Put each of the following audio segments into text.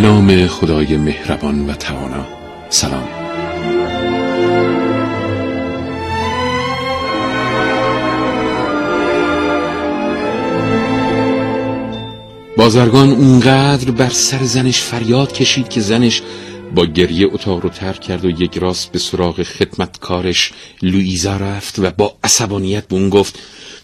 به نام خدای مهربان و توانا. سلام. بازرگان اونقدر بر سر زنش فریاد کشید که زنش با گریه اتاق رو ترک کرد و یک راست به سراغ خدمتکارش لویزا رفت و با عصبانیت به اون گفت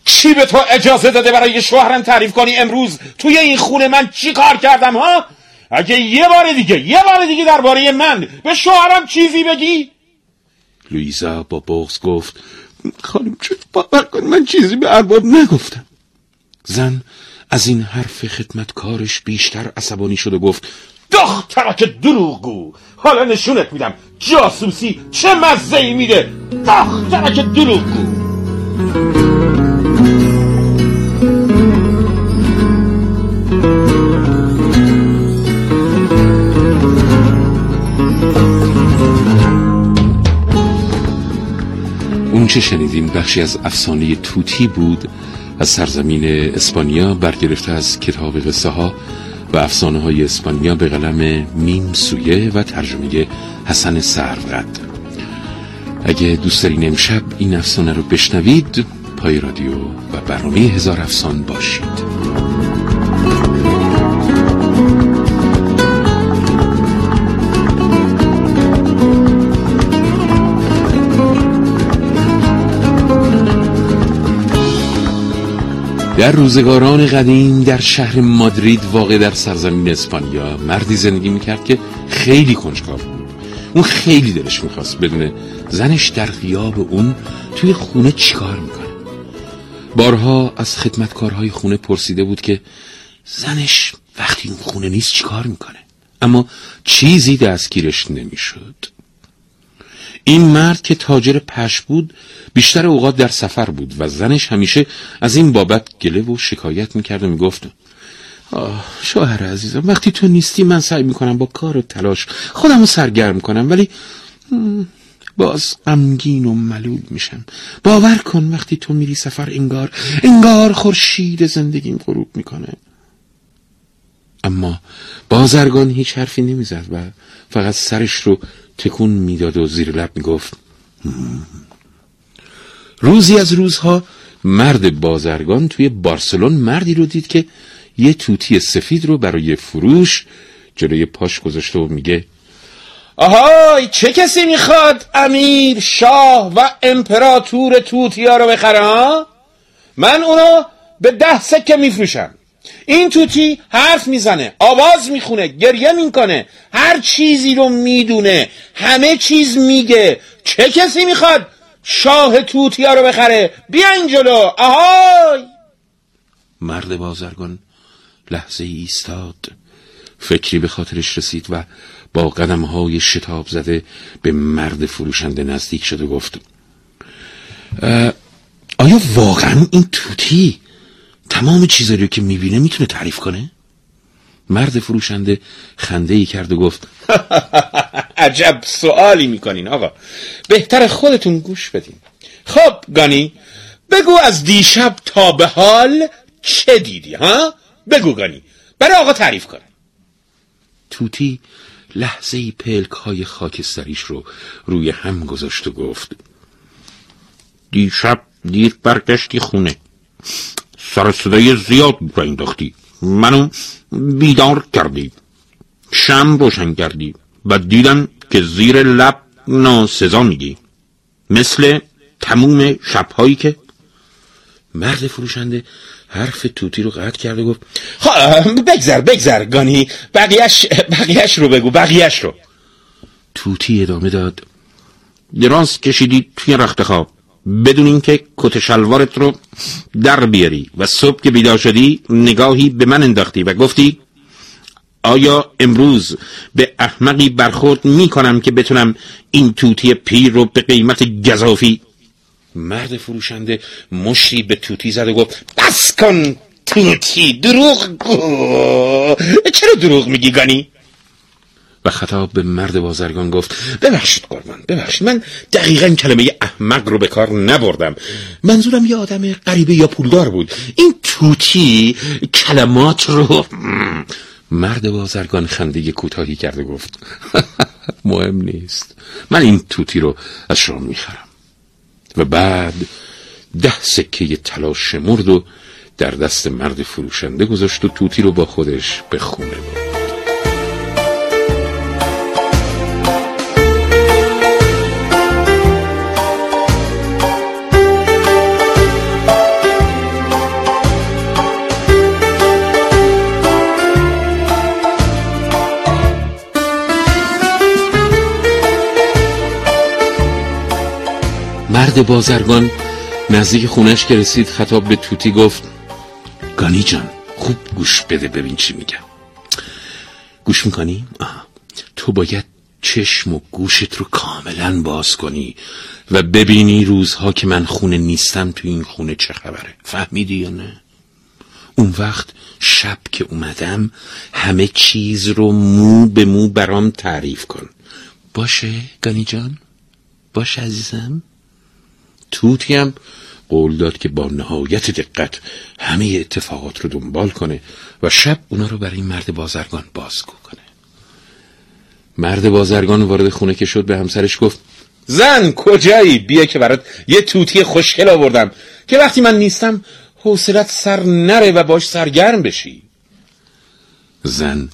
چی به تو اجازه داده برای شوهرم تعریف کنی؟ امروز توی این خونه من چی کار کردم ها؟ اگه یه بار دیگه یه بار دیگه درباره من به شوهرم چیزی بگی؟ لویزا با بغز گفت خانم چه باور کن من چیزی به ارباب نگفتم. زن از این حرف خدمتکارش بیشتر عصبانی شد و گفت دخترک دروغگو حالا نشونت میدم. جاسوسی چه مزه ای میده دخترک دروغگو چه شنیدیم؟ بخشی از افسانه توتی بود. از سرزمین اسپانیا برگرفته از کتاب قصه ها و افسانه های اسپانیا به قلم میم سویه و ترجمه حسن سرقد اگه دوست دارین امشب این افسانه رو بشنوید پای رادیو و برنامه هزار افسان باشید. در روزگاران قدیم در شهر مادرید واقع در سرزمین اسپانیا مردی زندگی می‌کرد که خیلی کنجکاو بود. اون خیلی دلش می‌خواست بدونه زنش در غیاب اون توی خونه چیکار می‌کنه. بارها از خدمتکارهای خونه پرسیده بود که زنش وقتی اون خونه نیست چیکار می‌کنه؟ اما چیزی دستگیرش نمی‌شد. این مرد که تاجر پش بود بیشتر اوقات در سفر بود و زنش همیشه از این بابت گله و شکایت می‌کرد و می‌گفت آه شوهر عزیزم وقتی تو نیستی من سعی می‌کنم با کار و تلاش خودم رو سرگرم کنم ولی باز غمگین و ملول میشم. باور کن وقتی تو میری سفر انگار انگار خورشید زندگیم غروب می‌کنه. اما بازرگان هیچ حرفی نمی‌زد و فقط سرش رو تکون می‌داد و زیر لب می‌گفت روزی از روزها مرد بازرگان توی بارسلون مردی رو دید که یه توتی سفید رو برای فروش جلوی پاش گذاشته و میگه آهای چه کسی می‌خواد امیر شاه و امپراتور توتیا رو بخره من اونو به ده سکه میفروشم. این توتی حرف می‌زنه آواز می‌خونه گریه می‌کنه هر چیزی رو می‌دونه همه چیز میگه چه کسی می‌خواد شاه توتیا رو بخره؟ بیاین جلو آهای! مرد بازرگان لحظه ایستاد فکری به خاطرش رسید و با قدم های شتاب زده به مرد فروشنده نزدیک شد و گفت آیا واقعا این توتی تمام چیزایی رو که می‌بینه می‌تونه تعریف کنه؟ مرد فروشنده خنده ای کرد و گفت عجب سوالی می‌کنین آقا بهتر خودتون گوش بدین خب گانی بگو از دیشب تا به حال چه دیدی ها؟ بگو گانی برای آقا تعریف کنه توتی لحظه ای پلک های خاکستریش رو روی هم گذاشت و گفت دیشب دیر برگشتی خونه سر صدای زیاد را انداختی منو بیدار کردی. شم روشن کردی. و دیدم که زیر لب ناسزا میگی. مثل تموم شبهایی که مرد فروشنده حرف توتی رو قطع کرده گفت بگذر بگذر گانی بقیهش, بقیهش رو بگو بقیهش رو. توتی ادامه داد دراز کشیدی توی رخت خواب بدون اینکه کت شلوارت رو در بیاری. و صبح که بیدار شدی نگاهی به من انداختی و گفتی آیا امروز به احمقی برخورد می کنم که بتونم این توتی پیر رو به قیمت گذافی مرد فروشنده مشتی به توتی زد و گفت بس کن توتی دروغ گو چرا دروغ میگی گانی؟ و خطاب به مرد بازرگان گفت ببخشید قربان ببخشید من دقیقا کلمه احمق رو به کار نبردم. منظورم یه آدم غریبه یا پولدار بود. این توتی کلمات رو مرد بازرگان خنده کوتاهی کرده گفت مهم نیست. من این توتی رو از شما می‌خرم. و بعد ده سکه طلا شمرد و در دست مرد فروشنده گذاشت و توتی رو با خودش به خونه برد. مرد بازرگان نزدیک خونش که رسید خطاب به توتی گفت گانی جان خوب گوش بده ببین چی میگم. گوش می‌کنی؟ تو باید چشم و گوشت رو کاملا باز کنی و ببینی روزها که من خونه نیستم تو این خونه چه خبره. فهمیدی یا نه؟ اون وقت شب که اومدم همه چیز رو مو به مو برام تعریف کن. باشه گانی جان؟ باشه عزیزم؟ توتی هم قول داد که با نهایت دقت همه اتفاقات رو دنبال کنه و شب اونا رو برای مرد بازرگان بازگو کنه. مرد بازرگان وارد خونه که شد به همسرش گفت زن کجایی؟ بیا که برات یه توتی خوشگل آوردم که وقتی من نیستم حوصلت سر نره و باش سرگرم بشی. زن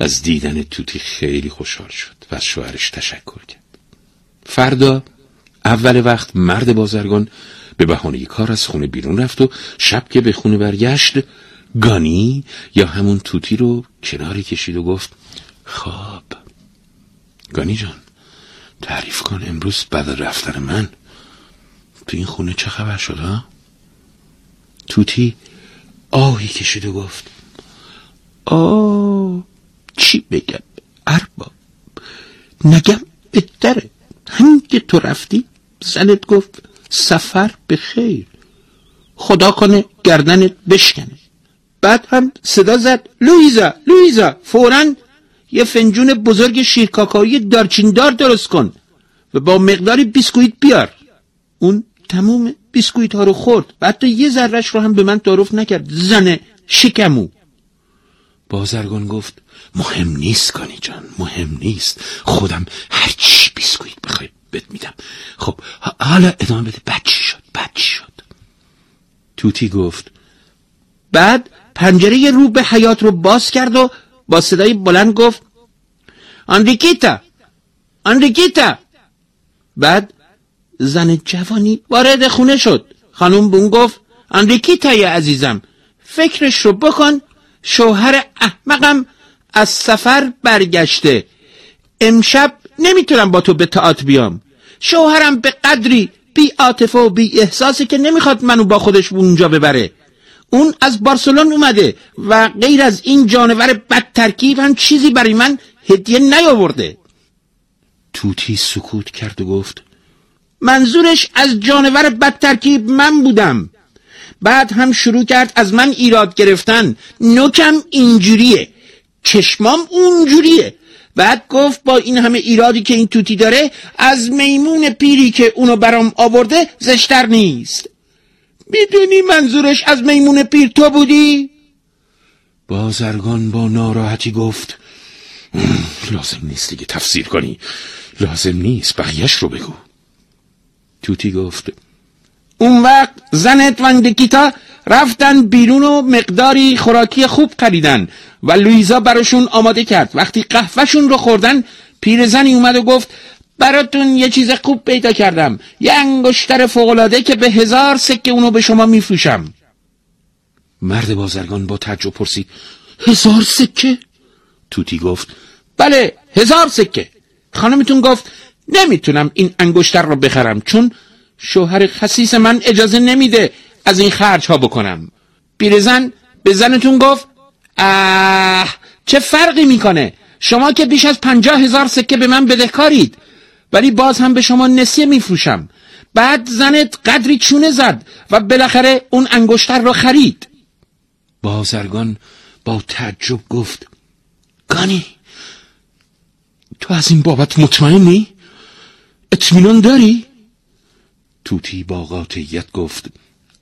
از دیدن توتی خیلی خوشحال شد و از شوهرش تشکر کرد. فردا اول وقت مرد بازرگان به بهانه کار از خونه بیرون رفت و شب که به خونه برگشت گانی یا همون توتی رو کناری کشید و گفت خواب گانی جان تعریف کن امروز بعد رفتن من. تو این خونه چه خبر شد ها؟ توتی آهی کشید و گفت آه چی بگم؟ ارباب نگم بهتره. همین که تو رفتی زنت گفت سفر به خیر خدا کنه گردنت بشکنه. بعد هم صدا زد لویزا لویزا فورا یه فنجون بزرگ شیرکاکایی دارچیندار درست کن و با مقداری بیسکویت بیار. اون تموم بیسکویت ها رو خورد و حتی یه ذرهش رو هم به من تعارف نکرد. زن شکمو. بازرگان گفت مهم نیست کانی جان مهم نیست. خودم هرچی بیسکویت بهت میدم. خب حالا ادامه بده. بد شد؟ بد شد؟ توتی گفت بعد پنجره رو به حیات رو باز کرد و با صدای بلند گفت آنریکیتا آنریکیتا بعد زن جوانی وارد خونه شد. خانم بون گفت آنریکیتا عزیزم فکرش رو بکن شوهر احمقم از سفر برگشته. امشب نمی‌تونم با تو به تئاتر بیام. شوهرم به قدری بی عاطفه و بی احساسی که نمی‌خواد منو با خودش اونجا ببره. اون از بارسلون اومده و غیر از این جانور بد ترکیب هم چیزی برای من هدیه نیاورده. توتی سکوت کرد و گفت منظورش از جانور بد ترکیب من بودم. بعد هم شروع کرد از من ایراد گرفتن. نوکم اینجوریه. چشمام اونجوریه. بعد گفت با این همه ایرادی که این توتی داره از میمون پیری که اونو برام آورده زشتر نیست. می‌دونی منظورش از میمون پیر تو بودی؟ بازرگان با ناراحتی گفت لازم نیست دیگه تفسیر کنی. لازم نیست بقیهش رو بگو. توتی گفت اون وقت زنت وندکیتا رفتن بیرون و مقداری خوراکی خوب خریدن و لویزا براشون آماده کرد. وقتی قهوهشون رو خوردن پیرزنی اومد و گفت براتون یه چیز خوب پیدا کردم. یه انگشتر فوقلاده که به هزار سکه اونو به شما میفروشم. مرد بازرگان با تعجب پرسید هزار سکه؟ توتی گفت بله هزار سکه. خانمتون گفت نمی‌تونم این انگشتر رو بخرم چون شوهر خسیس من اجازه نمیده از این خرج ها بکنم پیرزن به زنتون گفت اه چه فرقی می‌کنه شما که بیش از پنجاه هزار سکه به من بدهکارید ولی باز هم به شما نسیه میفروشم بعد زنت قدری چونه زد و بالاخره اون انگشتر را خرید بازرگان با تعجب گفت گانی تو از این بابت مطمئنی؟ اطمینان داری؟ توتی با قاطعیت گفت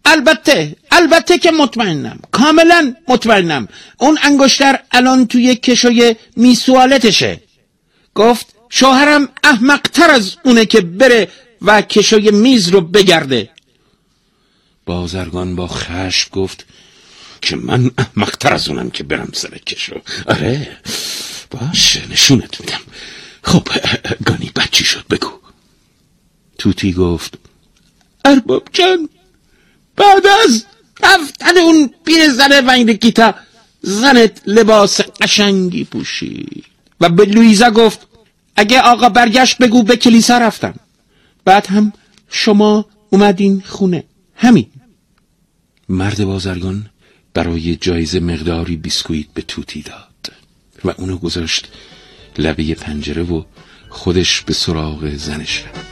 البته البته که مطمئنم. کاملا مطمئنم. اون انگشتر الان توی کشوی میسوالتشه. گفت شوهرم احمقتر از اونه که بره و کشوی میز رو بگرده. بازرگان با خشم گفت که من احمقتر از اونم که برم سر کشو. آره باشه نشونت میدم. خب گانی بچی شد بگو. توتی گفت ارباب جان بعد از رفتن اون پیر زنه و این گیتا زنت لباس قشنگی پوشید. و به لویزا گفت اگه آقا برگشت بگو به کلیسا رفتم. بعد هم شما اومدین خونه. همین. مرد بازرگان برای جایزه مقداری بیسکویت به توتی داد و اونو گذاشت لبه پنجره و خودش به سراغ زنش رفت.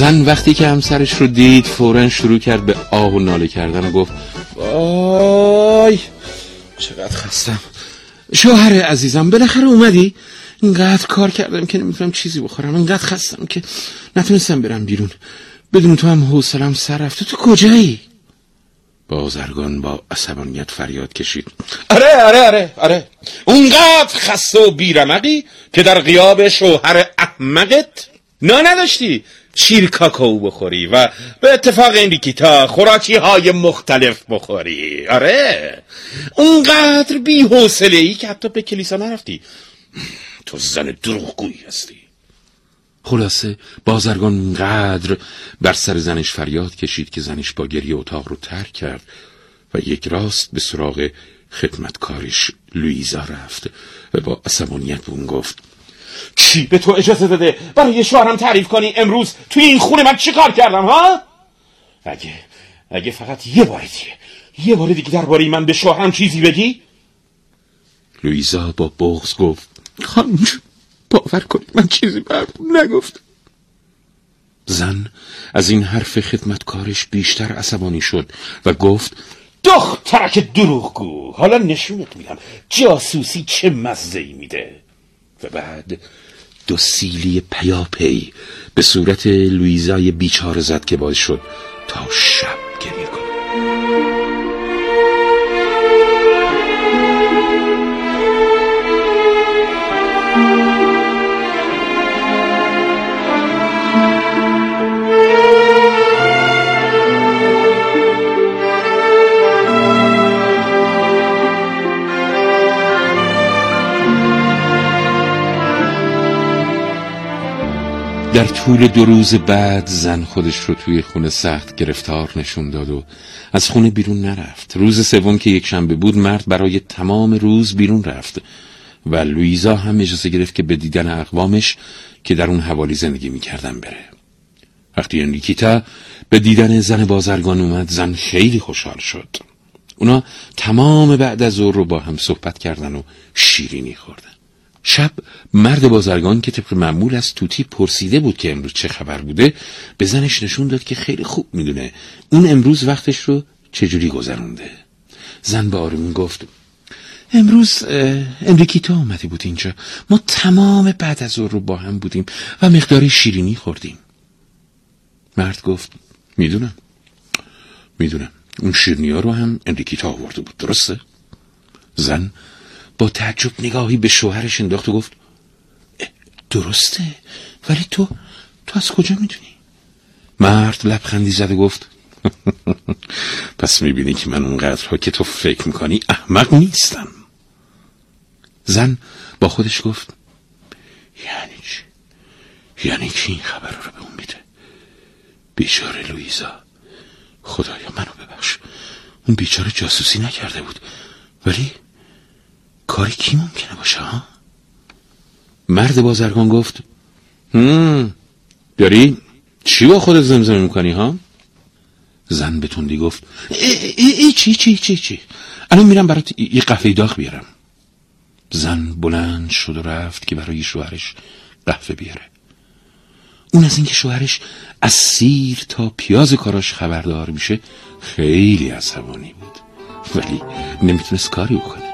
زن وقتی که همسرش رو دید فورا شروع کرد به آه و ناله کردن و گفت وای چقدر خستم. شوهر عزیزم بالاخره اومدی؟ اینقدر کار کردم که نمی‌تونم چیزی بخورم. اینقدر خستم که نتونستم برم بیرون. بدون تو هم حوصلم سر رفته. تو کجایی؟ بازرگان با عصبانیت فریاد کشید. آره آره آره آره. اونقدر خسته و بیرمقی که در غیاب شوهر احمقت نا نداشتی. شیر کاکائو بخوری و به اتفاق این ریکیتا خوراکی های مختلف بخوری. آره. اونقدر بی حوصله ای که حتی به کلیسا نرفتی. تو زن دروغگویی هستی. خلاصه بازرگان قدر بر سر زنش فریاد کشید که زنش با گریه اتاق رو ترک کرد و یک راست به سراغ خدمتکارش لویزا رفت و با عصبانیت به اون گفت کی به تو اجازه داده برای شوهرم تعریف کنی؟ امروز توی این خونه من چی کار کردم ها؟ اگه اگه فقط یه بار دیگه یه بار دیگه درباره من به شوهرم چیزی بگی؟ لویزا با بغز گفت خانم باور کنید من چیزی براتون نگفت. زن از این حرف خدمتکارش بیشتر عصبانی شد و گفت دخترک دروغگو حالا نشونت میدم جاسوسی چه مزه میده؟ و بعد دو سیلی پیاپی به صورت لویزای بیچاره زد که باعث شد تا شب. در طول دو روز بعد زن خودش رو توی خونه سخت گرفتار نشون داد و از خونه بیرون نرفت. روز سوم که یک شنبه بود مرد برای تمام روز بیرون رفت و لویزا هم اجازه گرفت که به دیدن اقوامش که در اون حوالی زندگی می‌کردن بره. وقتی انریکیتا به دیدن زن بازرگان اومد زن خیلی خوشحال شد. اونا تمام بعد از ظهر رو با هم صحبت کردن و شیرینی خوردن. شب مرد بازرگان که طبق معمول از توتی پرسیده بود که امروز چه خبر بوده به زنش نشون داد که خیلی خوب می‌دونه. اون امروز وقتش رو چجوری گذرونده؟ زن به آرومی گفت امروز امریکیتا آمده بود اینجا. ما تمام بعد از رو با هم بودیم و مقداری شیرینی خوردیم. مرد گفت می‌دونم می‌دونم. اون شیرینی ها رو هم امریکیتا آورده بود درسته؟ زن با تعجب نگاهی به شوهرش انداخت و گفت درسته ولی تو تو از کجا می‌دونی؟ مرد لبخندی زد و گفت پس می‌بینی که من اونقدرها که تو فکر می‌کنی احمق نیستم زن با خودش گفت یعنی چی؟ یعنی کی این خبر رو به اون میده؟ بیچاره لویزا خدایا منو ببخش اون بیچاره جاسوسی نکرده بود ولی کاری کی ممکنه باشه ها؟ مرد بازرگان گفت هم داری؟ چی با خودت زمزمه می‌کنی ها؟ زن به تندی گفت ای, ای, چی چی چی چی؟ الان میرم برات یه قهوه داغ بیارم. زن بلند شد و رفت که برای شوهرش قهوه بیاره. اون از اینکه شوهرش از سیر تا پیاز کاراش خبردار میشه خیلی عصبانی بود. ولی نمی‌تونست کاری بکنه.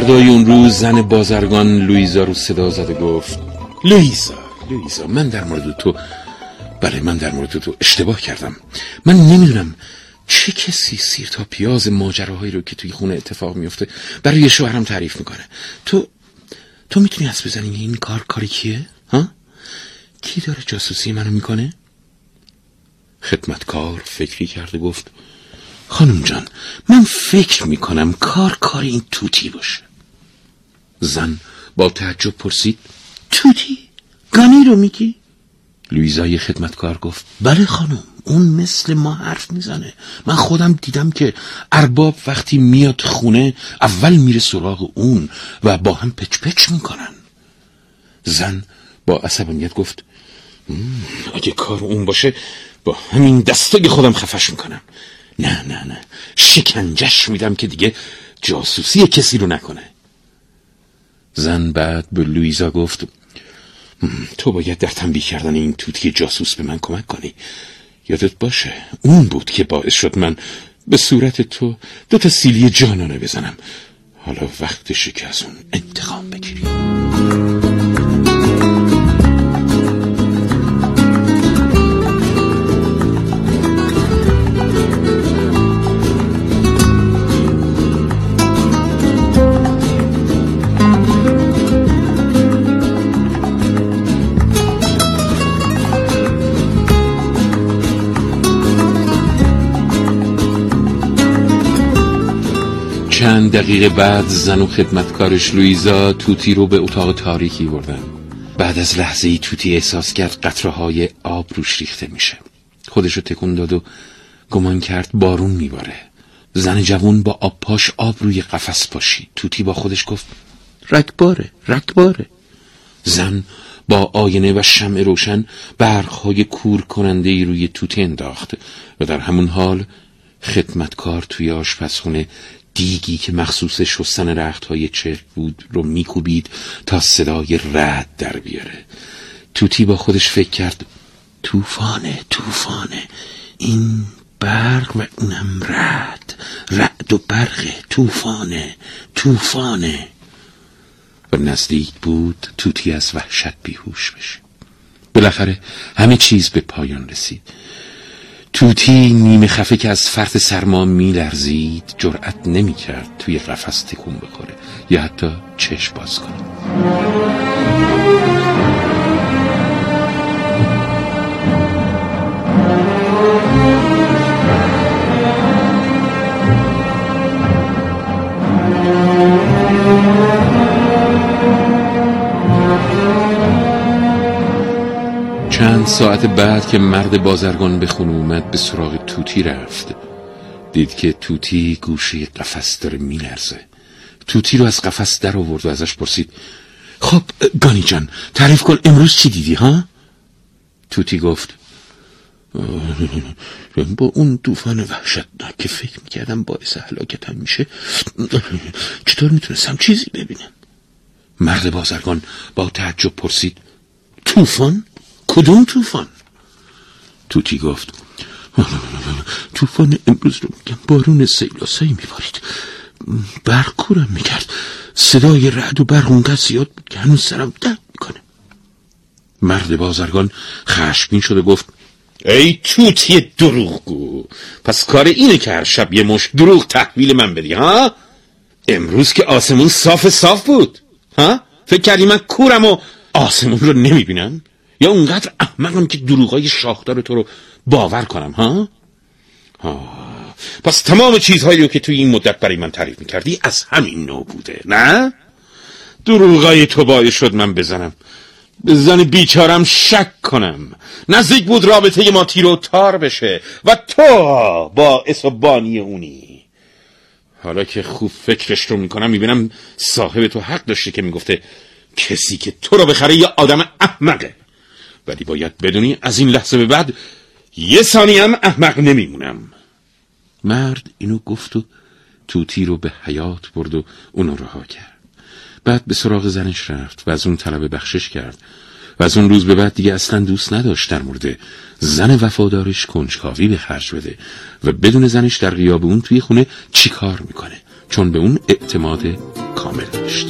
فردای اون روز زن بازرگان لویزا رو صدا زد و گفت لویزا لویزا من در مورد تو بله من در مورد تو اشتباه کردم. من نمی‌دونم چه کسی سیر تا پیاز ماجراهایی رو که توی خونه اتفاق میفته برای شوهرم تعریف می‌کنه. تو تو می‌تونی از بزنی این کار کاری کیه؟ ها؟ کی داره جاسوسی منو می‌کنه؟ خدمتکار فکری کرده گفت خانم جان من فکر می‌کنم کار کار این توتی باشه. زن با تعجب پرسید توتی؟ گانی رو میگی؟ لویزای خدمتکار گفت بله خانم اون مثل ما حرف می‌زنه من خودم دیدم که ارباب وقتی میاد خونه اول میره سراغ اون و با هم پچ پچ می‌کنن زن با عصبانیت گفت اگه کار اون باشه با همین دستای خودم خفش می‌کنم نه نه نه شکنجش میدم که دیگه جاسوسی کسی رو نکنه زن بعد به لویزا گفت تو باید در تنبیه کردن این توتی جاسوس به من کمک کنی. یادت باشه اون بود که باعث شد من به صورت تو دو تا سیلی جانانه بزنم. حالا وقتشه که از اون انتقام بگیری. چند دقیقه بعد زن و خدمتکارش لویزا توتی رو به اتاق تاریکی بردن. بعد از لحظه ای توتی احساس کرد قطره های آب روش ریخته میشه. خودش رو تکون داد و گمان کرد بارون میباره. زن جوون با آب پاش آب روی قفس پاشید. توتی با خودش گفت رکباره رکباره. زن با آینه و شمع روشن برخهای کور کننده روی توتی انداخت و در همون حال خدمتکار توی آشپزخونه دیگی که مخصوص شستن رخت های چرک بود رو میکوبید تا صدای رد در بیاره. توتی با خودش فکر کرد توفانه توفانه. این برق و اونم رد رد و برقه توفانه توفانه. و نزدیک بود توتی از وحشت بیهوش بشه. بالاخره همه چیز به پایان رسید. توتی نیمه خفه که از فرط سرما میلرزید جرأت نمی‌کرد توی قفس تکون بخوره یا حتی چشم باز کنه. چند ساعت بعد که مرد بازرگان به خونه اومد به سراغ توتی رفت. دید که توتی گوشه قفس داره میلرزه. توتی رو از قفس در آورد و ازش پرسید خب گانی جان تعریف کن امروز چی دیدی ها؟ توتی گفت با اون طوفان وحشتناک که فکر می‌کردم باعث هلاکتم میشه چطور می‌تونستم چیزی ببینم؟ مرد بازرگان با تعجب پرسید طوفان؟ کدوم طوفان؟ توتی گفت طوفان امروز رو میگم بارون سیلاسایی میبارید. برق کورم می‌کرد. صدای رعد و برق اونقدر زیاد بود که هنوز سرم درد می‌کنه. مرد بازرگان خشمگین شده گفت ای توتی دروغگو پس کار اینه که هر شب یه مش دروغ تحویل من بدی ها؟ امروز که آسمون صاف صاف بود ها؟ فکر کردی من کورم و آسمون رو نمی‌بینم؟ یا اونقدر احمقم که دروغای شاخدار تو رو باور کنم ها؟ آه. پس تمام چیزهایی رو که توی این مدت برای من تعریف می‌کردی از همین نوع بوده نه؟ دروغای تو باعث شد من بزنم. زن بیچارم شک کنم. نزدیک بود رابطه ما تیر و تار بشه و تو با و بانی اونی. حالا که خوب فکرش رو می‌کنم می‌بینم صاحب تو حق داشته که می‌گفته کسی که تو رو بخره یه آدم احمقه. ولی باید بدونی از این لحظه به بعد یه ثانی هم احمق نمیمونم. مرد اینو گفت و توتی رو به حیات برد و اونو رها کرد. بعد به سراغ زنش رفت و از اون طلب بخشش کرد و از اون روز به بعد دیگه اصلا دوست نداشت در مورد زن وفادارش کنجکاوی به خرج بده و بدون زنش در غیاب اون توی خونه چیکار می‌کنه؟ چون به اون اعتماد کامل داشت.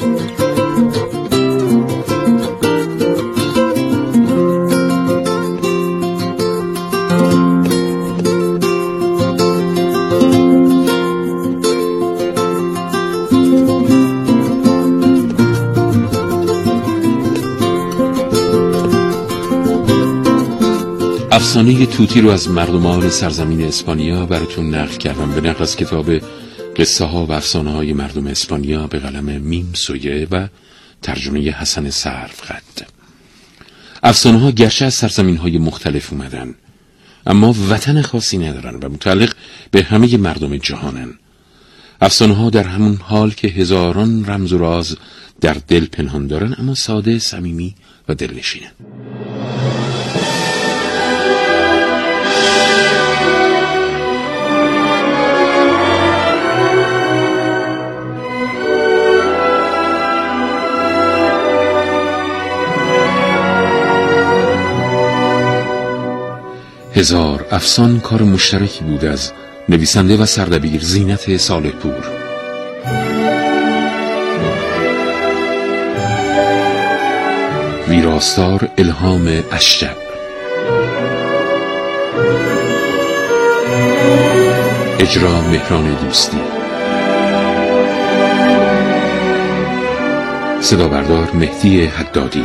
افسانه توتی رو از مردمان سرزمین اسپانیا براتون نقل کردم. به نقل از کتاب قصه ها و افسانه های مردم اسپانیا به قلم میم سویه و ترجمه حسن صرف قد افسانه ها گرچه از سرزمین های مختلف اومدن اما وطن خاصی ندارن و متعلق به همه مردم جهانن. افسانه ها در همون حال که هزاران رمز و راز در دل پنهان دارن اما ساده صمیمی و دلنشینن. هزار افسان کار مشترکی بود از نویسنده و سردبیر زینت سال پور ویراستار الهام اشجب. اجرا مهران دوستی. صدا بردار مهدی حدادی.